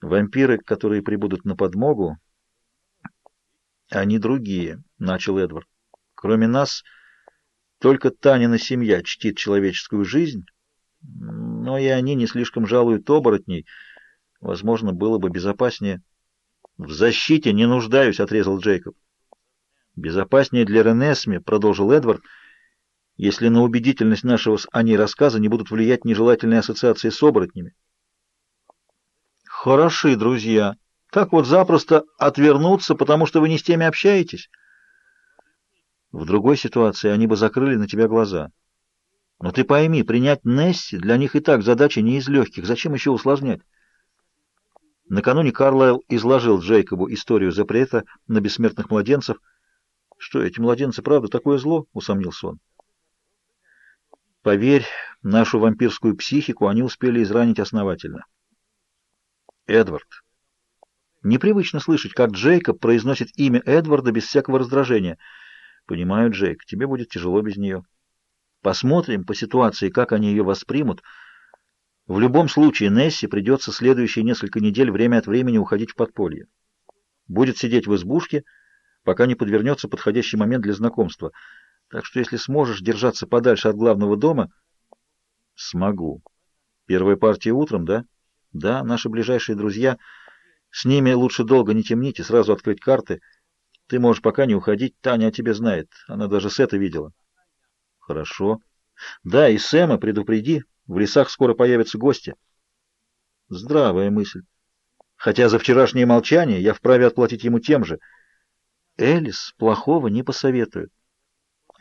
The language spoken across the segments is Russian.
Вампиры, которые прибудут на подмогу, они другие, — начал Эдвард. Кроме нас, только Танина семья чтит человеческую жизнь, но и они не слишком жалуют оборотней. Возможно, было бы безопаснее. — В защите не нуждаюсь, — отрезал Джейкоб. — Безопаснее для Ренесми, — продолжил Эдвард, — если на убедительность нашего с Аней рассказа не будут влиять нежелательные ассоциации с оборотнями. Хороши, друзья. Так вот запросто отвернуться, потому что вы не с теми общаетесь. В другой ситуации они бы закрыли на тебя глаза. Но ты пойми, принять Несси для них и так задача не из легких. Зачем еще усложнять? Накануне Карлайл изложил Джейкобу историю запрета на бессмертных младенцев. Что, эти младенцы, правда, такое зло? Усомнился он. Поверь, нашу вампирскую психику они успели изранить основательно. Эдвард. Непривычно слышать, как Джейкоб произносит имя Эдварда без всякого раздражения. Понимаю, Джейк, тебе будет тяжело без нее. Посмотрим по ситуации, как они ее воспримут. В любом случае, Несси придется следующие несколько недель время от времени уходить в подполье. Будет сидеть в избушке, пока не подвернется подходящий момент для знакомства. Так что, если сможешь держаться подальше от главного дома... Смогу. Первая партия утром, да? Да, наши ближайшие друзья. С ними лучше долго не темнить и сразу открыть карты. Ты можешь пока не уходить, Таня о тебе знает. Она даже Сета видела. Хорошо. Да, и Сэма предупреди. В лесах скоро появятся гости. Здравая мысль. Хотя за вчерашнее молчание я вправе отплатить ему тем же. Элис плохого не посоветует.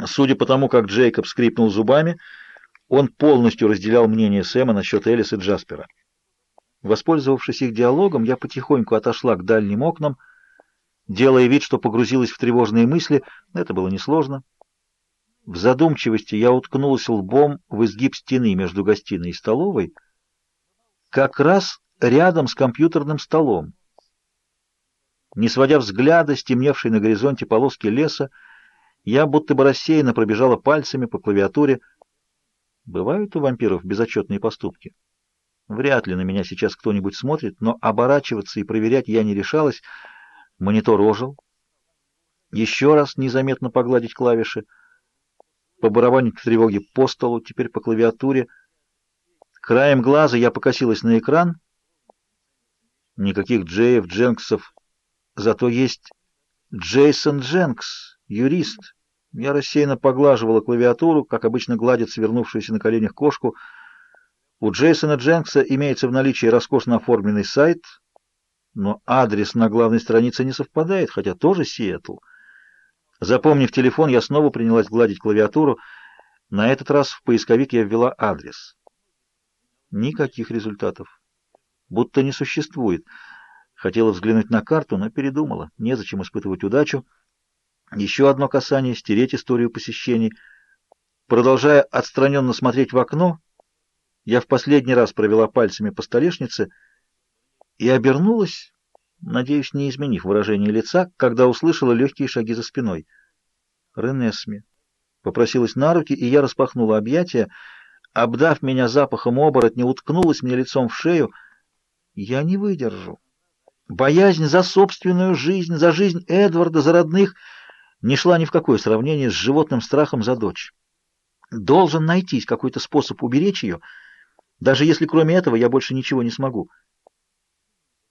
Судя по тому, как Джейкоб скрипнул зубами, он полностью разделял мнение Сэма насчет Элис и Джаспера. Воспользовавшись их диалогом, я потихоньку отошла к дальним окнам, делая вид, что погрузилась в тревожные мысли. Это было несложно. В задумчивости я уткнулась лбом в изгиб стены между гостиной и столовой, как раз рядом с компьютерным столом. Не сводя взгляда с темневшей на горизонте полоски леса, я будто бы рассеянно пробежала пальцами по клавиатуре. Бывают у вампиров безотчетные поступки. Вряд ли на меня сейчас кто-нибудь смотрит, но оборачиваться и проверять я не решалась. Монитор ожил. Еще раз незаметно погладить клавиши. Побарабанить в тревоге по столу, теперь по клавиатуре. Краем глаза я покосилась на экран. Никаких Джеев, Дженксов. Зато есть Джейсон Дженкс, юрист. Я рассеянно поглаживала клавиатуру, как обычно гладит свернувшуюся на коленях кошку — у Джейсона Дженкса имеется в наличии роскошно оформленный сайт, но адрес на главной странице не совпадает, хотя тоже Сиэтл. Запомнив телефон, я снова принялась гладить клавиатуру. На этот раз в поисковик я ввела адрес. Никаких результатов. Будто не существует. Хотела взглянуть на карту, но передумала. Незачем испытывать удачу. Еще одно касание — стереть историю посещений. Продолжая отстраненно смотреть в окно, я в последний раз провела пальцами по столешнице и обернулась, надеюсь, не изменив выражение лица, когда услышала легкие шаги за спиной. Ренесми. Попросилась на руки, и я распахнула объятия, обдав меня запахом оборотня, уткнулась мне лицом в шею. Я не выдержу. Боязнь за собственную жизнь, за жизнь Эдварда, за родных не шла ни в какое сравнение с животным страхом за дочь. Должен найтись какой-то способ уберечь ее, даже если кроме этого я больше ничего не смогу.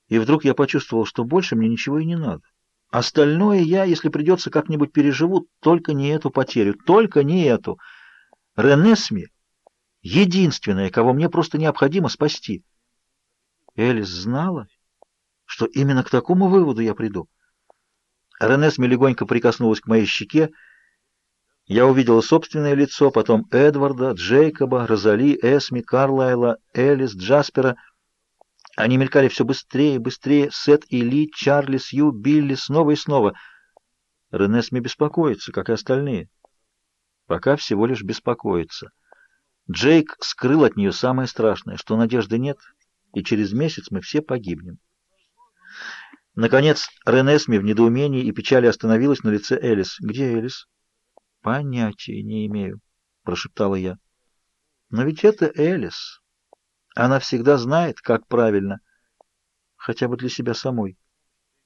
И вдруг я почувствовал, что больше мне ничего и не надо. Остальное я, если придется, как-нибудь переживу, только не эту потерю, только не эту. Ренесми — единственное, кого мне просто необходимо спасти. Элис знала, что именно к такому выводу я приду. Ренесми легонько прикоснулась к моей щеке, я увидела собственное лицо, потом Эдварда, Джейкоба, Розали, Эсми, Карлайла, Элис, Джаспера. Они мелькали все быстрее, быстрее. Сет и Ли, Чарли, Сью, Билли, снова и снова. Рене Сми беспокоится, как и остальные. Пока всего лишь беспокоится. Джейк скрыл от нее самое страшное, что надежды нет, и через месяц мы все погибнем. Наконец, Ренесми в недоумении и печали остановилась на лице Элис. «Где Элис?» Понятия не имею, прошептала я. Но ведь это Элис. Она всегда знает, как правильно. хотя бы для себя самой.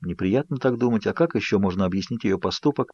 Неприятно так думать, а как еще можно объяснить ее поступок?